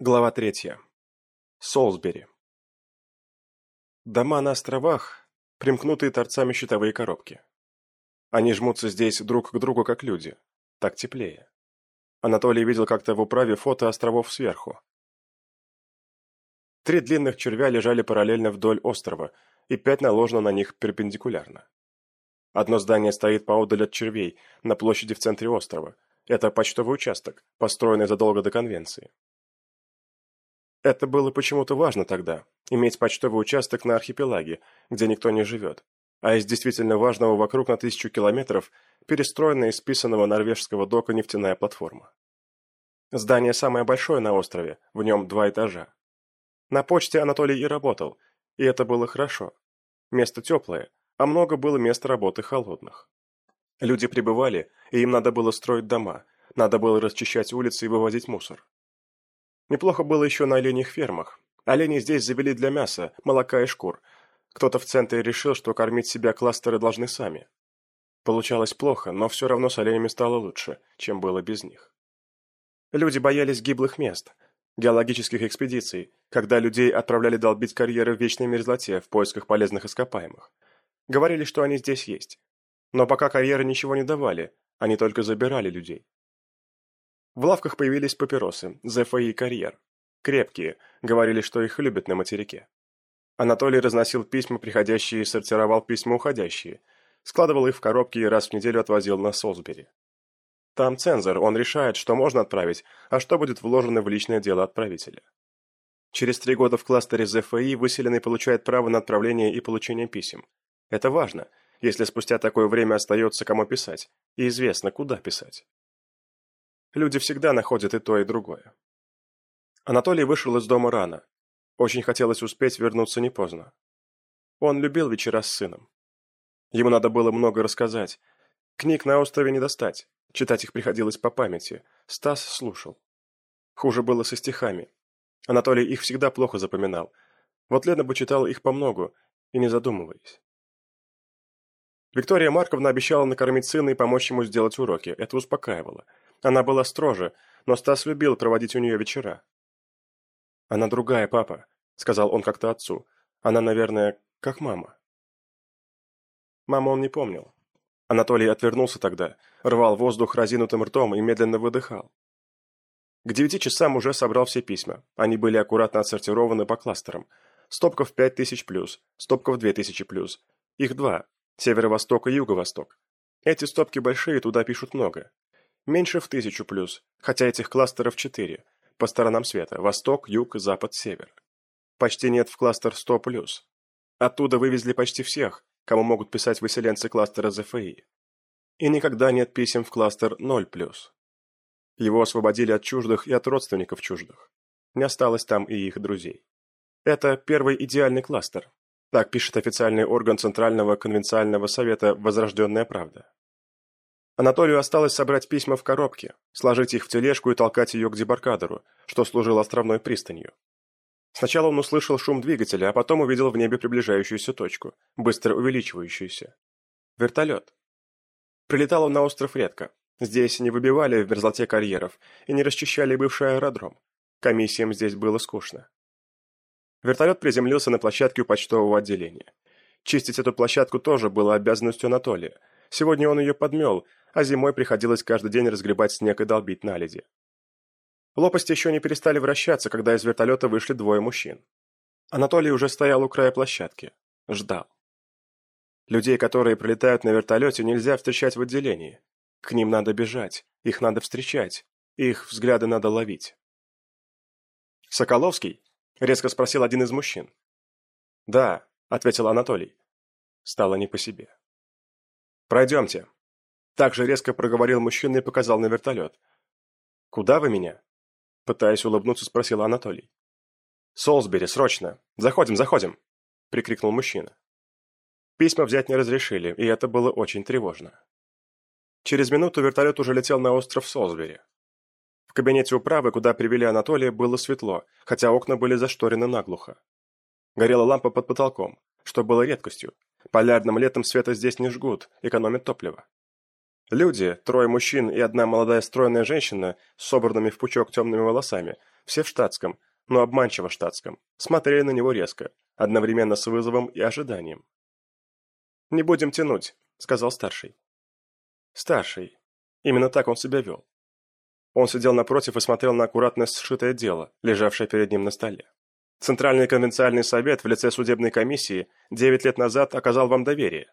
Глава третья. Солсбери. Дома на островах, примкнутые торцами щитовые коробки. Они жмутся здесь друг к другу, как люди. Так теплее. Анатолий видел как-то в управе фото островов сверху. Три длинных червя лежали параллельно вдоль острова, и пять наложено на них перпендикулярно. Одно здание стоит поодаль от червей, на площади в центре острова. Это почтовый участок, построенный задолго до конвенции. Это было почему-то важно тогда, иметь почтовый участок на архипелаге, где никто не живет, а из действительно важного вокруг на тысячу километров перестроенная из списанного норвежского дока нефтяная платформа. Здание самое большое на острове, в нем два этажа. На почте Анатолий и работал, и это было хорошо. Место теплое, а много было мест работы холодных. Люди прибывали, и им надо было строить дома, надо было расчищать улицы и вывозить мусор. Неплохо было еще на оленьих фермах. Олени здесь завели для мяса, молока и шкур. Кто-то в центре решил, что кормить себя кластеры должны сами. Получалось плохо, но все равно с оленями стало лучше, чем было без них. Люди боялись гиблых мест, геологических экспедиций, когда людей отправляли долбить карьеры в вечной мерзлоте в поисках полезных ископаемых. Говорили, что они здесь есть. Но пока карьеры ничего не давали, они только забирали людей. В лавках появились папиросы, ЗФИ «Карьер». Крепкие, говорили, что их любят на материке. Анатолий разносил письма, приходящие, и сортировал письма уходящие, складывал их в коробки и раз в неделю отвозил на Солсбери. Там цензор, он решает, что можно отправить, а что будет вложено в личное дело отправителя. Через три года в кластере ЗФИ выселенный получает право на отправление и получение писем. Это важно, если спустя такое время остается кому писать, и известно, куда писать. Люди всегда находят и то, и другое. Анатолий вышел из дома рано. Очень хотелось успеть вернуться не поздно. Он любил вечера с сыном. Ему надо было много рассказать. Книг на острове не достать. Читать их приходилось по памяти. Стас слушал. Хуже было со стихами. Анатолий их всегда плохо запоминал. Вот Лена бы читала их помногу, и не задумываясь. Виктория Марковна обещала накормить сына и помочь ему сделать уроки. Это успокаивало. Она была строже, но Стас любил проводить у нее вечера. «Она другая, папа», — сказал он как-то отцу. «Она, наверное, как мама». Маму он не помнил. Анатолий отвернулся тогда, рвал воздух разинутым ртом и медленно выдыхал. К девяти часам уже собрал все письма. Они были аккуратно отсортированы по кластерам. Стопков пять тысяч плюс, стопков две тысячи плюс. Их два. Северо-восток и юго-восток. Эти стопки большие, туда пишут много. Меньше в тысячу плюс, хотя этих кластеров четыре, по сторонам света – восток, юг, запад, север. Почти нет в кластер 100 плюс. Оттуда вывезли почти всех, кому могут писать выселенцы кластера ЗФИ. И никогда нет писем в кластер 0 плюс. Его освободили от чуждых и от родственников чуждых. Не осталось там и их друзей. Это первый идеальный кластер. Так пишет официальный орган Центрального конвенциального совета «Возрожденная правда». Анатолию осталось собрать письма в коробке, сложить их в тележку и толкать ее к дебаркадеру, что служил островной пристанью. Сначала он услышал шум двигателя, а потом увидел в небе приближающуюся точку, быстро увеличивающуюся. Вертолет. Прилетал он на остров редко. Здесь не выбивали в мерзлоте карьеров и не расчищали бывший аэродром. Комиссиям здесь было скучно. Вертолет приземлился на площадке у почтового отделения. Чистить эту площадку тоже было обязанностью Анатолия. Сегодня он ее подмел, а зимой приходилось каждый день разгребать снег и долбить наледи. Лопасти еще не перестали вращаться, когда из вертолета вышли двое мужчин. Анатолий уже стоял у края площадки. Ждал. Людей, которые прилетают на вертолете, нельзя встречать в отделении. К ним надо бежать, их надо встречать, их взгляды надо ловить. «Соколовский?» — резко спросил один из мужчин. «Да», — ответил Анатолий. Стало не по себе. «Пройдемте», так же резко проговорил мужчина и показал на вертолет. «Куда вы меня?» Пытаясь улыбнуться, спросил Анатолий. «Солсбери, срочно! Заходим, заходим!» прикрикнул мужчина. Письма взять не разрешили, и это было очень тревожно. Через минуту вертолет уже летел на остров Солсбери. Кабинете управы, куда привели Анатолия, было светло, хотя окна были зашторены наглухо. Горела лампа под потолком, что было редкостью. Полярным летом света здесь не жгут, экономят топливо. Люди, трое мужчин и одна молодая стройная женщина с собранными в пучок темными волосами, все в штатском, но обманчиво штатском, смотрели на него резко, одновременно с вызовом и ожиданием. «Не будем тянуть», — сказал старший. Старший. Именно так он себя вел. Он сидел напротив и смотрел на аккуратно сшитое дело, лежавшее перед ним на столе. Центральный конвенциальный совет в лице судебной комиссии девять лет назад оказал вам доверие.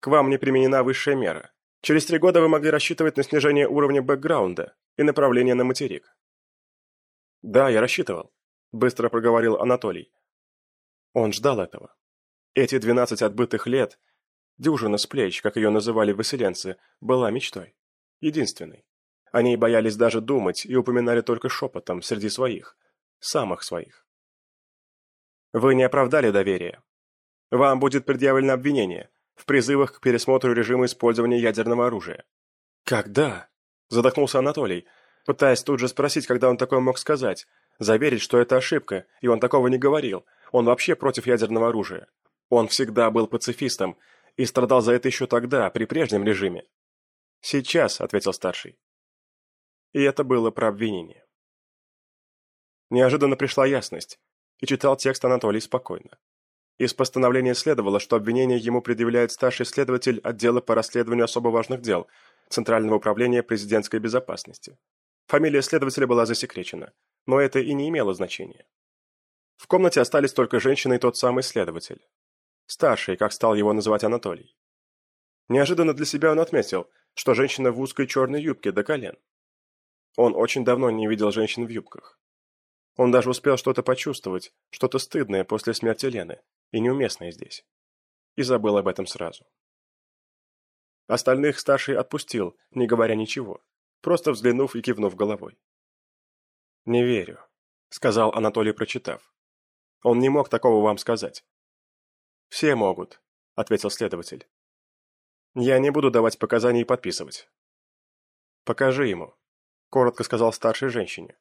К вам не применена высшая мера. Через три года вы могли рассчитывать на снижение уровня бэкграунда и направление на материк. Да, я рассчитывал, быстро проговорил Анатолий. Он ждал этого. Эти двенадцать отбытых лет, дюжина с плеч, как ее называли выселенцы, была мечтой. Единственной. О ней боялись даже думать и упоминали только шепотом среди своих, самых своих. Вы не оправдали доверие. Вам будет предъявлено обвинение в призывах к пересмотру режима использования ядерного оружия. Когда? Задохнулся Анатолий, пытаясь тут же спросить, когда он такое мог сказать, заверить, что это ошибка, и он такого не говорил. Он вообще против ядерного оружия. Он всегда был пацифистом и страдал за это еще тогда, при прежнем режиме. «Сейчас», — ответил старший. И это было про обвинение. Неожиданно пришла ясность и читал текст Анатолий спокойно. Из постановления следовало, что обвинение ему предъявляет старший следователь отдела по расследованию особо важных дел Центрального управления президентской безопасности. Фамилия следователя была засекречена, но это и не имело значения. В комнате остались только женщина и тот самый следователь. Старший, как стал его называть Анатолий. Неожиданно для себя он отметил, что женщина в узкой черной юбке до колен. Он очень давно не видел женщин в юбках. Он даже успел что-то почувствовать, что-то стыдное после смерти Лены и неуместное здесь. И забыл об этом сразу. Остальных старший отпустил, не говоря ничего, просто взглянув и кивнув головой. «Не верю», — сказал Анатолий, прочитав. «Он не мог такого вам сказать». «Все могут», — ответил следователь. «Я не буду давать показания и подписывать». «Покажи ему», — коротко сказал старшей женщине.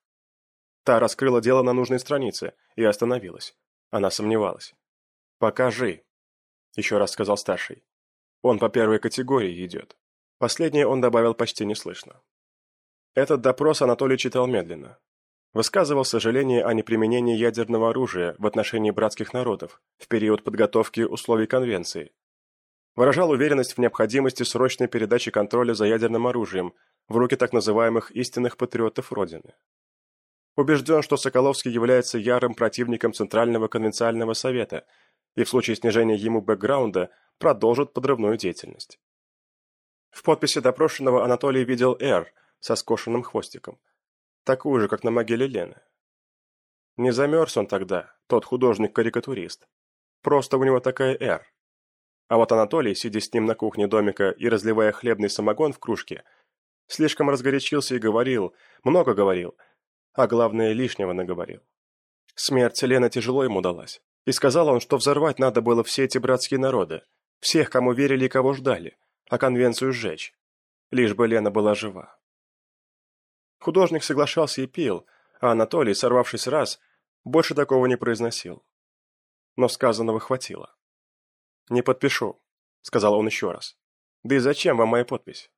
Та раскрыла дело на нужной странице и остановилась. Она сомневалась. «Покажи», — еще раз сказал старший. «Он по первой категории идет». Последнее он добавил почти неслышно. Этот допрос Анатолий читал медленно. Высказывал сожаление о неприменении ядерного оружия в отношении братских народов в период подготовки условий конвенции. Выражал уверенность в необходимости срочной передачи контроля за ядерным оружием в руки так называемых истинных патриотов Родины. Убежден, что Соколовский является ярым противником Центрального конвенциального совета и в случае снижения ему бэкграунда продолжит подрывную деятельность. В подписи допрошенного Анатолий видел «Р» со скошенным хвостиком, такую же, как на могиле Лены. Не замерз он тогда, тот художник-карикатурист. Просто у него такая «Р». А вот Анатолий, сидя с ним на кухне домика и разливая хлебный самогон в кружке, слишком разгорячился и говорил, много говорил – а главное, лишнего наговорил. Смерть Лены тяжело ему далась, и сказал он, что взорвать надо было все эти братские народы, всех, кому верили и кого ждали, а конвенцию сжечь, лишь бы Лена была жива. Художник соглашался и пил, а Анатолий, сорвавшись раз, больше такого не произносил. Но сказанного хватило. «Не подпишу», — сказал он еще раз. «Да и зачем вам моя подпись?»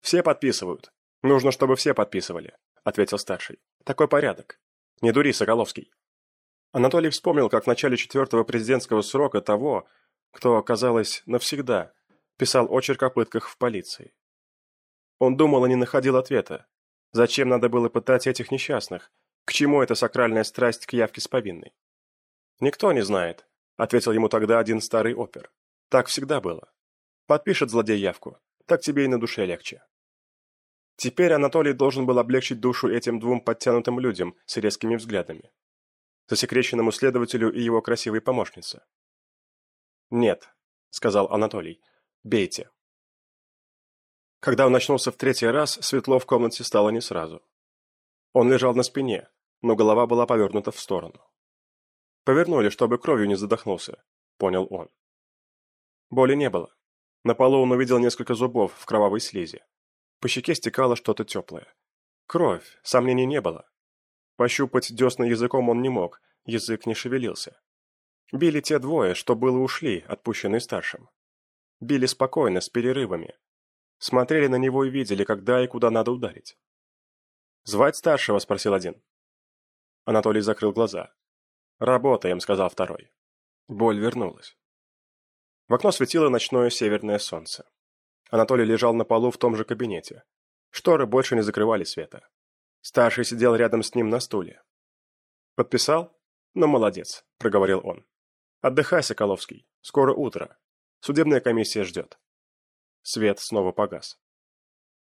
«Все подписывают. Нужно, чтобы все подписывали ответил старший. «Такой порядок. Не дури, Соколовский». Анатолий вспомнил, как в начале четвертого президентского срока того, кто, казалось, навсегда, писал очерк о пытках в полиции. Он думал и не находил ответа. Зачем надо было пытать этих несчастных? К чему эта сакральная страсть к явке с повинной? «Никто не знает», — ответил ему тогда один старый опер. «Так всегда было. Подпишет злодей явку, так тебе и на душе легче». Теперь Анатолий должен был облегчить душу этим двум подтянутым людям с резкими взглядами. Засекреченному следователю и его красивой помощнице. «Нет», — сказал Анатолий, — «бейте». Когда он очнулся в третий раз, светло в комнате стало не сразу. Он лежал на спине, но голова была повернута в сторону. «Повернули, чтобы кровью не задохнулся», — понял он. Боли не было. На полу он увидел несколько зубов в кровавой слизи. По щеке стекало что-то теплое. Кровь, сомнений не было. Пощупать десна языком он не мог, язык не шевелился. Били те двое, что было ушли, отпущенные старшим. Били спокойно, с перерывами. Смотрели на него и видели, когда и куда надо ударить. «Звать старшего?» – спросил один. Анатолий закрыл глаза. «Работаем», – сказал второй. Боль вернулась. В окно светило ночное северное солнце. Анатолий лежал на полу в том же кабинете. Шторы больше не закрывали света. Старший сидел рядом с ним на стуле. «Подписал? Ну, молодец», – проговорил он. «Отдыхай, Соколовский. Скоро утро. Судебная комиссия ждет». Свет снова погас.